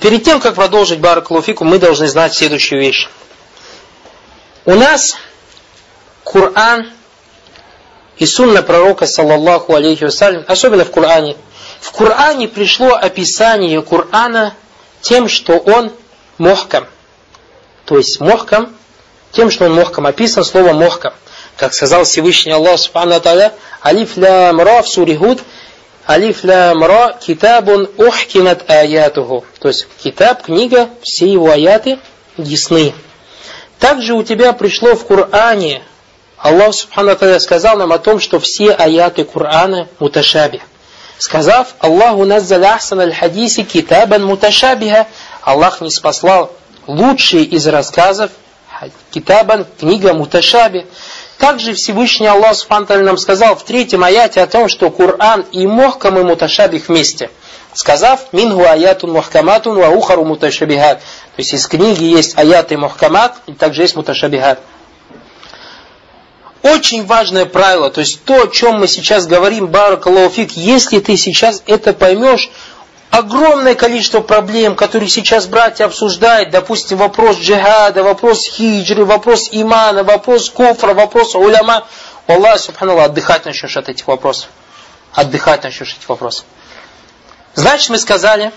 Перед тем, как продолжить Баракулуфику, мы должны знать следующую вещь. У нас Коран и сунна пророка, саллаллаху алейхи вассалям, особенно в Коране. В Коране пришло описание Корана тем, что он мохкам. То есть мохкам, тем, что он мохкам. Описан слово мохкам. Как сказал Всевышний Аллах Субхану Алиф ля мра в суре Худ, Алиф ля мра китабун ухкимат аятуху. То есть китаб, книга, все его аяты ясны. Также у тебя пришло в Коране Аллах Субхану Та'аля сказал нам о том, что все аяты Корана муташаби. Сказав, Аллаху наззаль ахсан аль-хадиси китабан муташабиха, Аллах не спаслал лучшие из рассказов, китабан, книга муташаби. Также Всевышний Аллах Субхану нам сказал в третьем аяте о том, что Коран и мохкам и муташабих вместе. Сказав, мингу аятун мухкаматун ва ухару муташабихат. То есть из книги есть аяты мухкамат, и также есть муташабихат. Очень важное правило, то есть то, о чем мы сейчас говорим, Баракалауфик, если ты сейчас это поймешь, огромное количество проблем, которые сейчас братья обсуждают, допустим, вопрос джихада, вопрос хиджры, вопрос имана, вопрос куфра, вопрос уляма, Аллах, субханаллах, отдыхать начнешь от этих вопросов. Отдыхать начнешь от этих вопросов. Значит, мы сказали,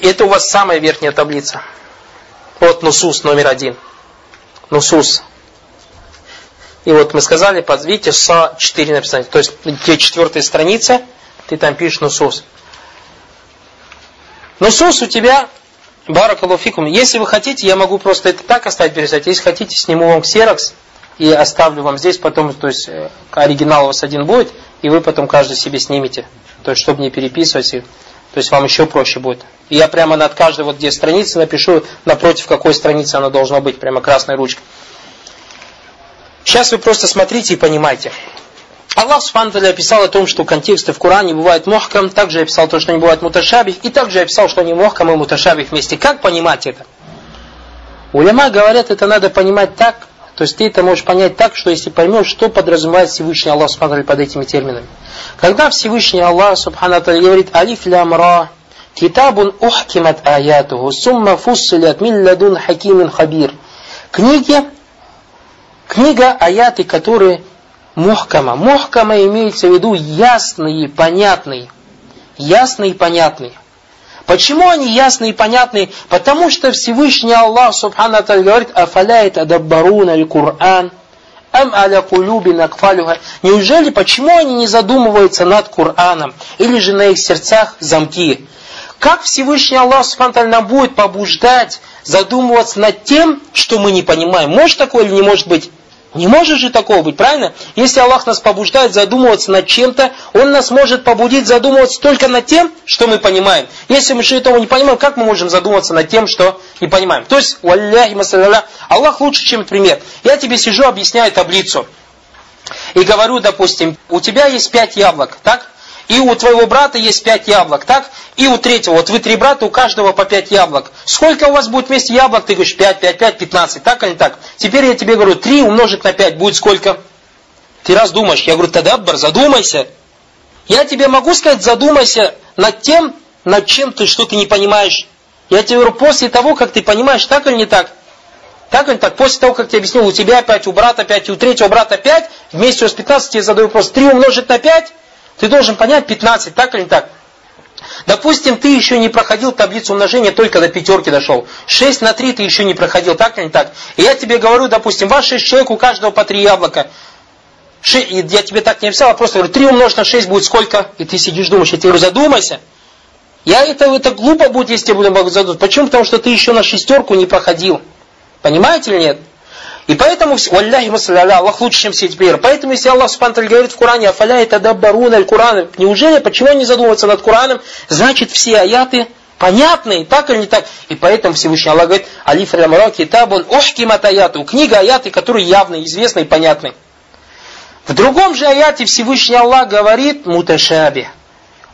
это у вас самая верхняя таблица. Вот Нусус номер один. Нусус. И вот мы сказали, под, видите, СА 4 написано. То есть, где четвертая страница, ты там пишешь нусус. Нусус у тебя, баракалуфикум. Если вы хотите, я могу просто это так оставить пересать. Если хотите, сниму вам ксерокс и оставлю вам здесь потом, то есть э, оригинал у вас один будет, и вы потом каждый себе снимете. То есть, чтобы не переписывать, и, то есть вам еще проще будет. И я прямо над каждой вот где страницы напишу, напротив какой страницы она должна быть, прямо красной ручкой. Сейчас вы просто смотрите и понимайте. Аллах Субхану описал о том, что контексты в Коране бывают мохкам, также описал то, что они бывают муташабих, и также описал, что они мохкам и муташабих вместе. Как понимать это? Уляма говорят, это надо понимать так, то есть ты это можешь понять так, что если поймешь, что подразумевает Всевышний Аллах Субхану под этими терминами. Когда Всевышний Аллах Субхану говорит «Алиф лям ра», «Китабун ухкимат аятуху, сумма фуссилят мин ладун хакимин хабир». Книги, Книга аяты, которые мухкама. Мухкама имеется в виду ясные, понятные. Ясные и понятные. Почему они ясные и понятные? Потому что Всевышний Аллах Субхану говорит, «Афаляет адаббаруна аль-Кур'ан, ам аля кулюбин акфалюха». Неужели, почему они не задумываются над Кур'аном? Или же на их сердцах замки? Как Всевышний Аллах Субхану нам будет побуждать задумываться над тем, что мы не понимаем? Может такое или не может быть? Не может же такого быть, правильно? Если Аллах нас побуждает задумываться над чем-то, Он нас может побудить задумываться только над тем, что мы понимаем. Если мы этого не понимаем, как мы можем задумываться над тем, что не понимаем? То есть, Аллах лучше, чем пример. Я тебе сижу, объясняю таблицу. И говорю, допустим, у тебя есть пять яблок, так? И у твоего брата есть пять яблок, так? И у третьего, вот вы три брата, у каждого по пять яблок. Сколько у вас будет вместе яблок? Ты говоришь, пять, пять, пять, пятнадцать, так или так? Теперь я тебе говорю, три умножить на пять будет сколько? Ты раз думаешь, я говорю, тадаббар, задумайся. Я тебе могу сказать, задумайся над тем, над чем ты, что ты не понимаешь. Я тебе говорю, после того, как ты понимаешь, так или не так? Так или так? После того, как я объяснил, у тебя пять, у брата пять, у третьего брата пять, вместе с 15 я задаю вопрос, три умножить на пять, ты должен понять 15, так или не так? Допустим, ты еще не проходил таблицу умножения, только до пятерки дошел. 6 на 3 ты еще не проходил, так или не так? И я тебе говорю, допустим, вас 6 человек, у каждого по 3 яблока. И я тебе так не объяснял, а просто говорю, 3 умножить на 6 будет сколько? И ты сидишь думаешь, я тебе говорю, задумайся. Я это, это глупо будет, если я буду задуматься. Почему? Потому что ты еще на шестерку не проходил. Понимаете или нет? И поэтому, валляхи масалля, Аллах лучше, чем все примеры. Поэтому, если Аллах Субтитры говорит в Коране, афаля это даббарун аль Куран, неужели, почему не задумываться над Кораном? Значит, все аяты понятные, так или не так? И поэтому Всевышний Аллах говорит, алиф лямра китабун ухкимат аяту. Книга аяты, которые явны, известны и понятны. В другом же аяте Всевышний Аллах говорит муташаби.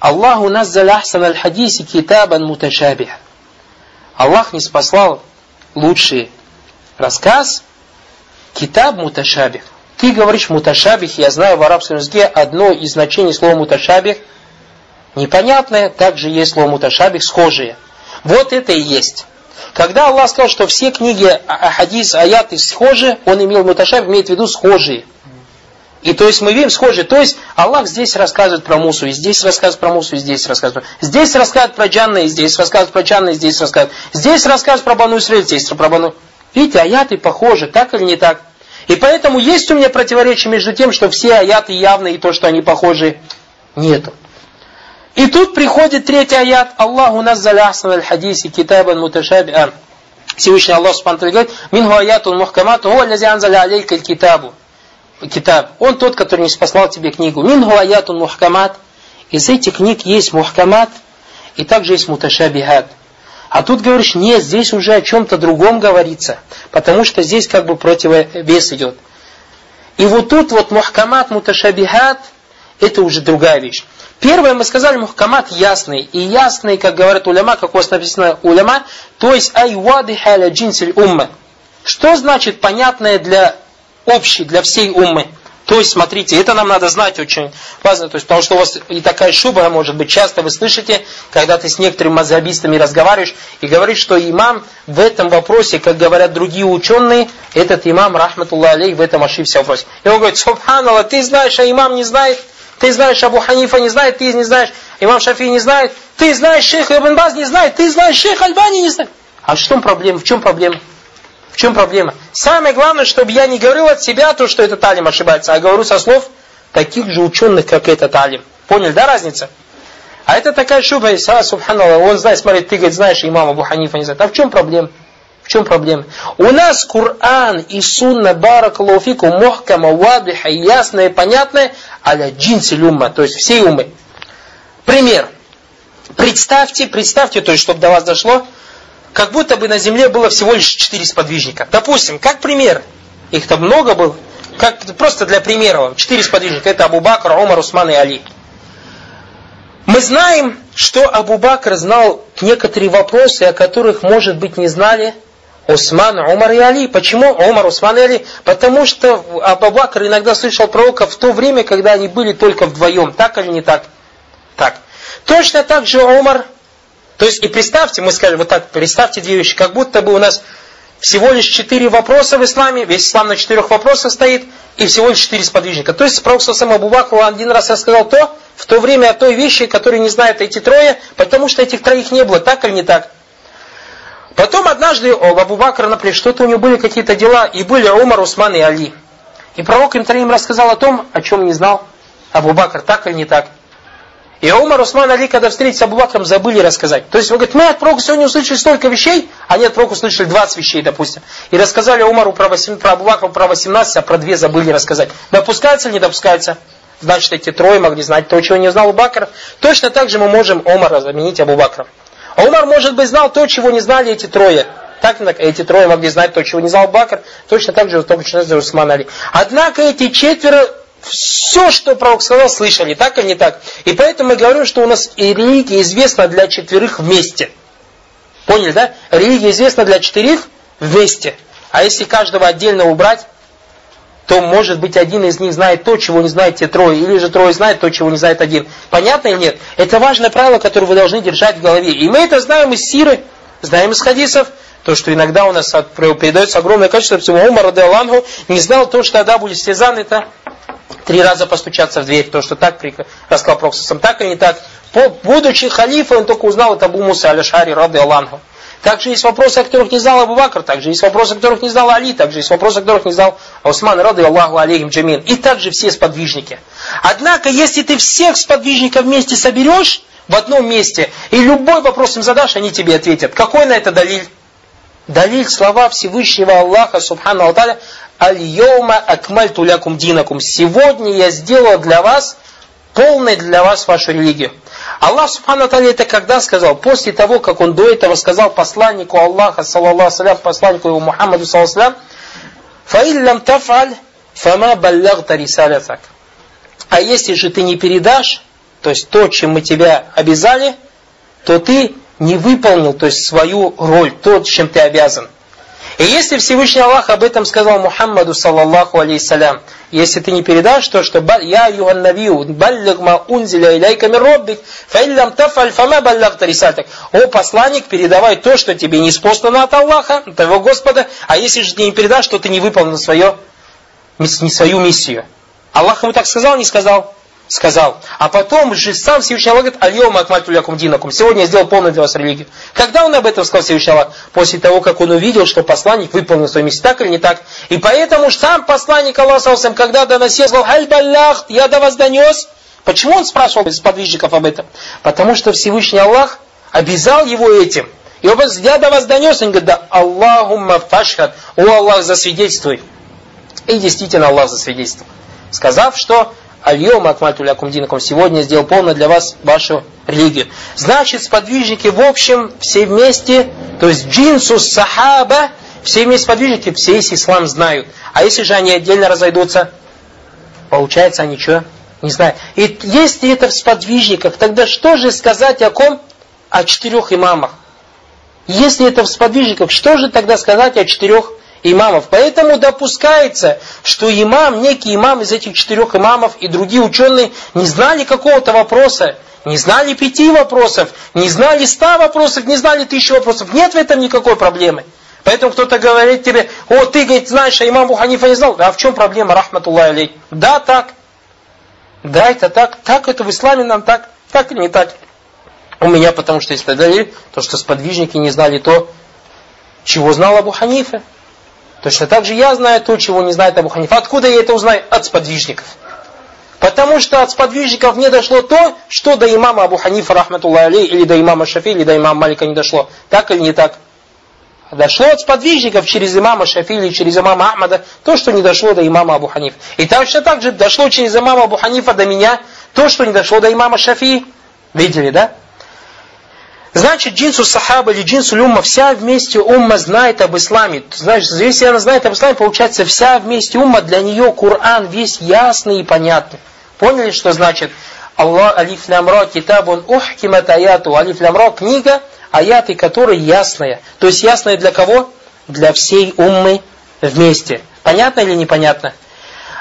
Аллаху наззал ахсан аль хадиси китабан муташаби. Аллах не спаслал лучший рассказ, Китаб муташабих. Ты говоришь муташабих, я знаю в арабском языке одно из значений слова муташабих непонятное, также есть слово муташабих схожие. Вот это и есть. Когда Аллах сказал, что все книги а, а, хадис, аяты схожи, он имел муташаб, имеет в виду схожие. И то есть мы видим схожие. То есть Аллах здесь рассказывает про Мусу, и здесь рассказывает про Мусу, и здесь рассказывает. Здесь рассказывает про Джанна, и здесь рассказывает про Джанна, и здесь рассказывает. Здесь рассказывает про Бану Исраиль, здесь про Бану. Видите, аяты похожи, так или не так? И поэтому есть у меня противоречие между тем, что все аяты явные, и то, что они похожи, нету. И тут приходит третий аят. Аллаху наззаля ахсан аль-хадиси китабан муташабиан. Всевышний Аллах Субхану говорит, Минху аятун мухкамату, хуа лязи анзаля алейка китабу. Китаб. Он тот, который не спаслал тебе книгу. Минху аятун мухкамат. Из этих книг есть мухкамат, и также есть муташабихат. А тут говоришь, нет, здесь уже о чем-то другом говорится, потому что здесь как бы противовес идет. И вот тут вот мухкамат, муташабихат, это уже другая вещь. Первое мы сказали, мухкамат ясный. И ясный, как говорят уляма, как у вас написано уляма, то есть айвады халя джинсель умма. Что значит понятное для общей, для всей уммы? То есть, смотрите, это нам надо знать очень важно, то есть, потому что у вас и такая шуба может быть, часто вы слышите, когда ты с некоторыми мазабистами разговариваешь и говоришь, что имам в этом вопросе, как говорят другие ученые, этот имам, рахматуллах алей, в этом ошибся в вопросе. И он говорит, субханаллах, ты знаешь, а имам не знает. Ты знаешь, Абу Ханифа не знает, ты не знаешь, имам Шафи не знает, ты знаешь, шейх Ибн Баз не знает, ты знаешь, шейх Альбани не знает. А в чем проблема? В чем проблема? В чем проблема? Самое главное, чтобы я не говорил от себя то, что этот алим ошибается, а говорю со слов таких же ученых, как этот алим. Поняли, да, разница? А это такая шуба, а, субханаллах, он знает, смотри, ты, говорит, знаешь, имам Абу Ханифа не знает. А в чем проблема? чем проблема? У нас Коран и Сунна Баракалуфику мухкама, вадиха, ясное, понятное, аля джинси люмма, то есть всей умы. Пример. Представьте, представьте, то есть, чтобы до вас дошло, как будто бы на земле было всего лишь четыре сподвижника. Допустим, как пример, их там много было, как, просто для примера вам, четыре сподвижника, это Абу Бакр, Омар, Усман и Али. Мы знаем, что Абу Бакр знал некоторые вопросы, о которых, может быть, не знали Усман, Умар и Али. Почему Умар, Усман и Али? Потому что Абу Бакр иногда слышал пророка в то время, когда они были только вдвоем. Так или не так? Так. Точно так же Умар. То есть и представьте, мы скажем вот так, представьте две вещи, как будто бы у нас всего лишь четыре вопроса в исламе, весь ислам на четырех вопросах стоит, и всего лишь четыре сподвижника. То есть пророк сам Абу Бакр один раз рассказал то, в то время о той вещи, которые не знают эти трое, потому что этих троих не было, так или не так? Потом однажды у Абу Бакра, например, что-то у него были какие-то дела, и были Умар, Усман и Али. И пророк им троим рассказал о том, о чем не знал Абу Бакр, так или не так. И Умар, Усман, Али, когда встретились с Абу Бакром, забыли рассказать. То есть, он говорит, мы от пророка сегодня услышали столько вещей, а они от пророка услышали 20 вещей, допустим. И рассказали Умару про, 8, про Абу Бакру про 18, а про две забыли рассказать. Допускается или не допускается? Значит, эти трое могли знать то, чего не знал Абу Бакр. Точно так же мы можем Умара заменить Абу Бакром. А Умар, может быть, знал то, чего не знали эти трое. Так, эти трое могли знать то, чего не знал Бакр, точно так же, точно так же Усман Али. Однако эти четверо все, что пророк сказал, слышали, так или не так. И поэтому мы говорим, что у нас и религия известна для четверых вместе. Поняли, да? Религия известна для четырех вместе. А если каждого отдельно убрать, то, может быть, один из них знает то, чего не знают те трое, или же трое знают то, чего не знает один. Понятно или нет? Это важное правило, которое вы должны держать в голове. И мы это знаем из сиры, знаем из хадисов, то, что иногда у нас передается огромное количество всего. Умар Радиалангу не знал то, что тогда будет стезан, это три раза постучаться в дверь, то, что так рассказал Проксусом, так или не так. Будучи халифой, он только узнал это Абу Муса Аляшари Радиалангу. Также есть вопросы, о которых не знал Абу Бакр, также есть вопросы, о которых не знал Али, также есть вопросы, о которых не знал Усман, рады Аллаху алейхим джамин. И также все сподвижники. Однако, если ты всех сподвижников вместе соберешь в одном месте, и любой вопрос им задашь, они тебе ответят. Какой на это далиль? Далиль слова Всевышнего Аллаха, Субхану Алталя, Аль-Йома акмальту лякум динакум. Сегодня я сделал для вас, полной для вас вашу религию. Аллах Субхану Аталя это когда сказал? После того, как он до этого сказал посланнику Аллаха, саллаллаху салям, посланнику его Мухаммаду, саллаллаху «Фаиллям тафаль, фама баллягта рисалятак». А если же ты не передашь, то есть то, чем мы тебя обязали, то ты не выполнил, то есть свою роль, то, чем ты обязан. И если Всевышний Аллах об этом сказал Мухаммаду, саллаллаху алейхиссалям, если ты не передашь то, что я юхан навию, баллиг ма унзиля иляйка мир роббик, фаиллам тафаль фама баллахта рисатак. О посланник, передавай то, что тебе не спослано от Аллаха, от твоего Господа, а если же ты не передашь, то ты не выполнил свое, не свою миссию. Аллах ему так сказал, не сказал? Сказал. А потом же сам Всевышний Аллах говорит, Альем Акмальту лякум динакум. Сегодня я сделал полную для вас религию. Когда он об этом сказал Всевышний Аллах? После того, как он увидел, что посланник выполнил свою миссию. Так или не так? И поэтому сам посланник Аллаха, когда доносил, сказал, Аль Баллах, я до вас донес. Почему он спрашивал из подвижников об этом? Потому что Всевышний Аллах обязал его этим. И он говорит, я до вас донес. Он говорит, да Аллахумма фашхад. О Аллах, засвидетельствуй. И действительно Аллах засвидетельствовал. Сказав, что Альем Акмату лякум динакум. Сегодня сделал полно для вас вашу религию. Значит, сподвижники в общем, все вместе, то есть джинсус сахаба, все вместе сподвижники, все весь ислам знают. А если же они отдельно разойдутся, получается они что? Не знаю. И если это в сподвижниках, тогда что же сказать о ком? О четырех имамах. Если это в сподвижниках, что же тогда сказать о четырех имамов. Поэтому допускается, что имам, некий имам из этих четырех имамов и другие ученые не знали какого-то вопроса, не знали пяти вопросов, не знали ста вопросов, не знали тысячи вопросов. Нет в этом никакой проблемы. Поэтому кто-то говорит тебе, о, ты, говорит, знаешь, а имам Буханифа не знал. А в чем проблема, рахматуллах алей? Да, так. Да, это так. Так это в исламе нам так. Так или не так? У меня, потому что есть то, что сподвижники не знали то, чего знал Абу Ханифа. Точно так же я знаю то, чего не знает Абу Ханифа. Откуда я это узнаю? От сподвижников. Потому что от сподвижников не дошло то, что до имама Абу Ханифа, рахматуллах алей, или до имама Шафи, или до имама Малика не дошло. Так или не так? Дошло от сподвижников через имама Шафи или через имама Ахмада то, что не дошло до имама Абу Ханифа. И точно так же дошло через имама Абу Ханифа до меня то, что не дошло до имама Шафи. Видели, да? Значит, джинсу сахаба или джинсу люмма, вся вместе умма знает об исламе. Значит, если она знает об исламе, получается, вся вместе умма, для нее Коран весь ясный и понятный. Поняли, что значит? Аллах, алиф лямра, китабун ухкимат аяту. Алиф лямра, книга, аяты которые ясные. То есть ясные для кого? Для всей уммы вместе. Понятно или непонятно?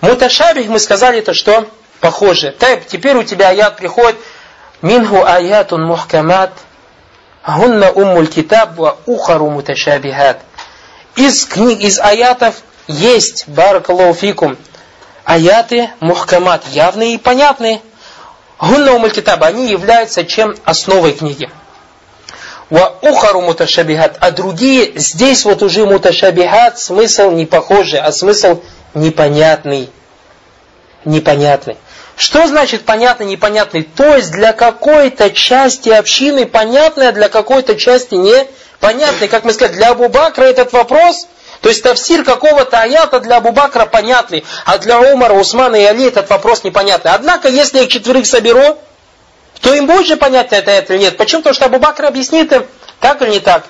Муташабих мы сказали это что? Похоже. Так, теперь у тебя аят приходит. Минху аятун мухкамат Гунна уммуль китаб ва ухару муташабихат. Из книг, из аятов есть, баракаллаху фикум, аяты мухкамат, явные и понятные. Гунна уммуль китаб, они являются чем? Основой книги. Ва ухару муташабихат. А другие, здесь вот уже муташабихат, смысл не похожий, а смысл непонятный. Непонятный. Что значит понятный, непонятный? То есть для какой-то части общины понятный, а для какой-то части непонятный. Как мы сказали, для Абу Бакра этот вопрос, то есть тафсир какого-то аята для Абу Бакра понятный, а для Умара, Усмана и Али этот вопрос непонятный. Однако, если я четверых соберу, то им будет же понятно это, это или нет. Почему? Потому что Абу Бакр объяснит им, так или не так.